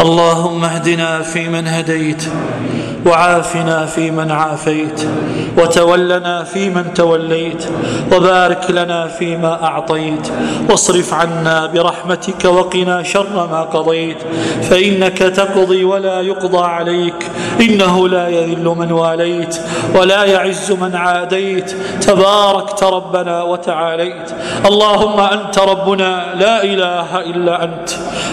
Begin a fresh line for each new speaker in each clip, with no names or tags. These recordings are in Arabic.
اللهم اهدنا فيمن هديت وعافنا فيمن عافيت وتولنا فيمن توليت وبارك لنا فيما أعطيت واصرف عنا برحمتك وقنا شر ما قضيت فإنك تقضي ولا يقضى عليك إنه لا يذل من واليت ولا يعز من عاديت تباركت ربنا وتعاليت اللهم أنت ربنا لا إله إلا أنت.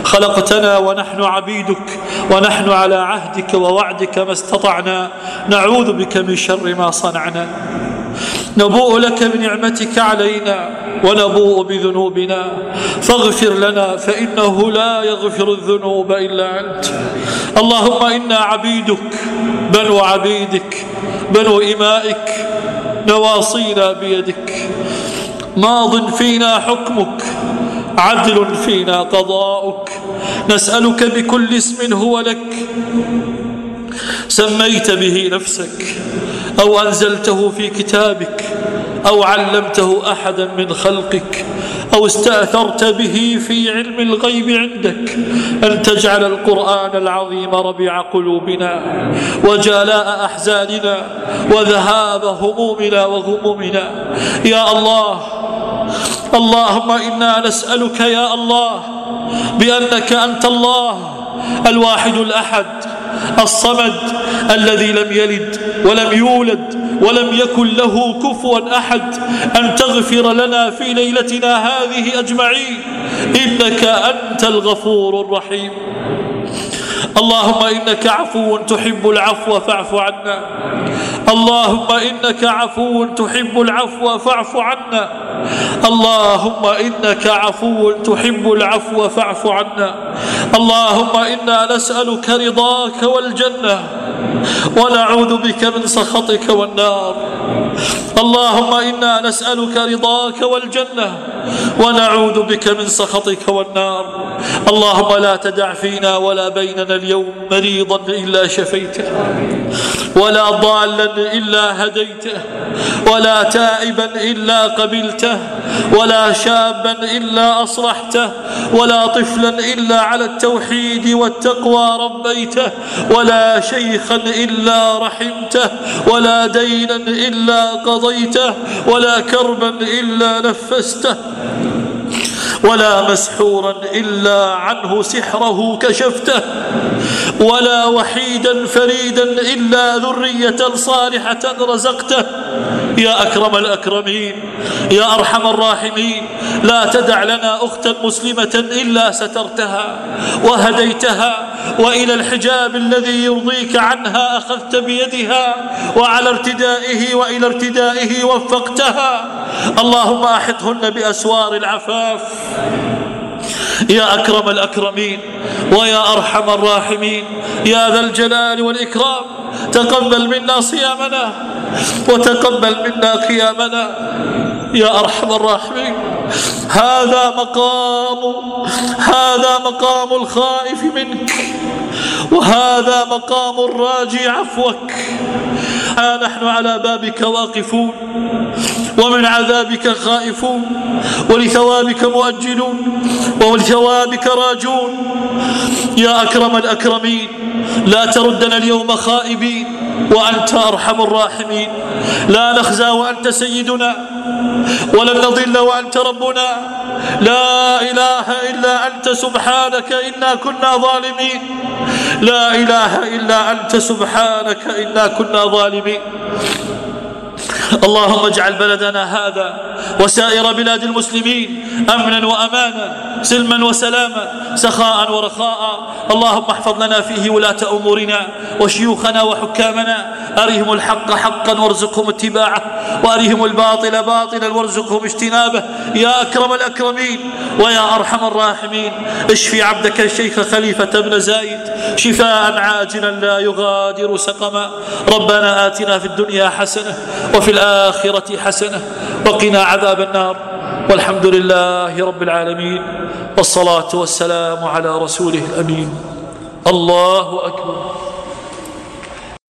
خلقتنا ونحن عبيدك ونحن على عهدك ووعدك ما استطعنا. نعوذ بك من شر ما صنعنا. نبوء لك بنعمتك علينا ونبوء بذنوبنا. فاغفر لنا فإنه لا يغفر الذنوب إلا أنت. اللهم إنا عبيدك بنو عبيدك بنو إمائك نواصينا بيدك. ماض فينا حكمك عدل فينا قضاؤك. نسألك بكل اسم هو لك. سميت به نفسك أو أنزلته في كتابك أو علمته أحدا من خلقك أو استأثرت به في علم الغيب عندك. أن تجعل القرآن العظيم ربيع قلوبنا وجلاء أحزاننا وذهاب همومنا وغمومنا. يا الله اللهم إنا نسألك يا الله بأنك أنت الله الواحد الأحد الصمد الذي لم يلد ولم يولد ولم يكن له كفوا أحد أن تغفر لنا في ليلتنا هذه أجمعين إنك أنت الغفور الرحيم. اللهم إنك عفو تحب العفو فاعف عنا. اللهم إنك عفو تحب العفو فاعف عنا. اللهم إنك عفو تحب العفو فاعف عنا. اللهم إنا نسألك رضاك والجنة ونعوذ بك من سخطك والنار. اللهم إنا نسألك رضاك والجنة ونعوذ بك من سخطك والنار. اللهم لا تدع فينا ولا بيننا اليوم مريضا إلا شفيته ولا ضالا إلا هديته ولا تائبا إلا قبلته ولا شابا إلا أصلحته ولا طفلا إلا على التوحيد والتقوى ربيته ولا شيخا إلا رحمته ولا دينا إلا قضيته ولا كربا إلا نفسته. ولا مسحورا إلا عنه سحره كشفته ولا وحيدا فريدا إلا ذرية صالحة رزقته يا أكرم الأكرمين يا أرحم الراحمين لا تدع لنا أختا مسلمة إلا سترتها وهديتها وإلى الحجاب الذي يرضيك عنها أخذت بيدها وعلى ارتدائه وإلى ارتدائه وفقتها. اللهم أحطهن بأسوار العفاف. يا أكرم الأكرمين ويا أرحم الراحمين يا ذا الجلال والإكرام تقبل منا صيامنا. وتقبل منا قيامنا يا أرحم الراحمين. هذا مقام هذا مقام الخائف منك وهذا مقام الراجي عفوك. ها نحن على بابك واقفون ومن عذابك خائفون ولثوابك مؤجلون ولثوابك راجون. يا أكرم الأكرمين لا تردنا اليوم خائبين. وأنت أرحم الراحمين. لا نخزى وأنت سيدنا ولن نضل وأنت ربنا. لا إله إلا أنت سبحانك إنا كنا ظالمين. لا إله إلا أنت سبحانك إنا كنا ظالمين. اللهم اجعل بلدنا هذا وسائر بلاد المسلمين أمنا وأمانا سلما وسلاما سخاء ورخاء. اللهم احفظ لنا فيه ولاة أمورنا وشيوخنا وحكامنا. أرهم الحق حقا وارزقهم اتباعه وأرهم الباطل باطلا وارزقهم اجتنابه. يا أكرم الأكرمين ويا أرحم الراحمين. اشفي عبدك الشيخ خليفة بن زايد شفاء عاجلا لا يغادر سقما. ربنا آتنا في الدنيا حسنة وفي الآخرة حسنة وقنا عذاب النار والحمد لله رب العالمين والصلاة والسلام على رسوله الأمين. الله أكبر.